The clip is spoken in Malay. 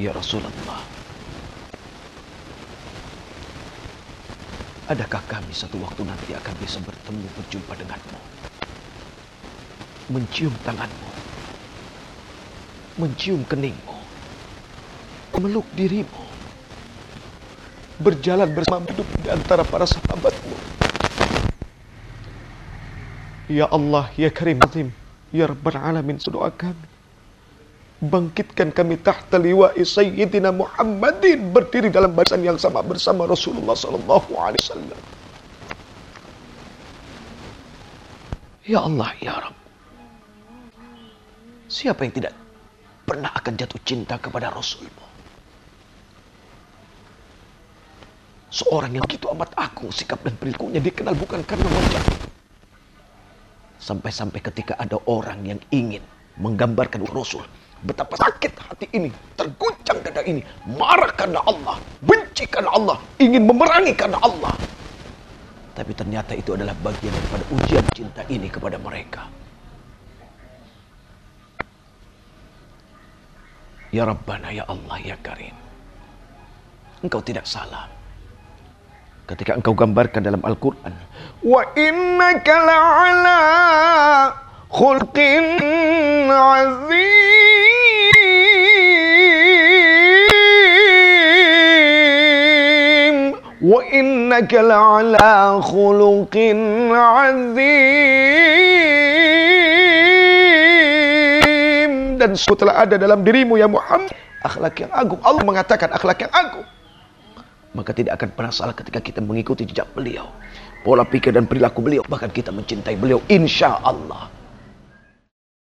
Ya Rasulullah. Adakah kami satu waktu nanti akan bisa bertemu berjumpa denganmu? Mencium tanganmu. Mencium keningmu. Meluk dirimu. Berjalan bersama hidup di antara para sahabatmu. Ya Allah, Ya Karim Azim Ya Rabbal Alamin, doa kami bangkitkan kami tahta liwa'i sayyidina Muhammadin berdiri dalam barisan yang sama bersama Rasulullah sallallahu alaihi wasallam. Ya Allah, ya Rabb. Siapa yang tidak pernah akan jatuh cinta kepada Rasulmu? Seorang yang begitu amat agung sikap dan perilakunya dikenal bukan karena wajah. Sampai-sampai ketika ada orang yang ingin menggambarkan Rasul Betapa sakit hati ini, terguncang karena ini, marah karena Allah, benci karena Allah, ingin memerangi karena Allah. Tapi ternyata itu adalah bagian daripada ujian cinta ini kepada mereka. Ya Rabbana, Ya Allah, Ya Karim. Engkau tidak salah. Ketika engkau gambarkan dalam Al-Quran. Wa innaka la'ala khulqin azim. وإنك لعلى خلق عظيم dan telah ada dalam dirimu ya Muhammad akhlak yang agung Allah mengatakan akhlak yang agung maka tidak akan pernah salah ketika kita mengikuti jejak beliau pola pikir dan perilaku beliau bahkan kita mencintai beliau insya Allah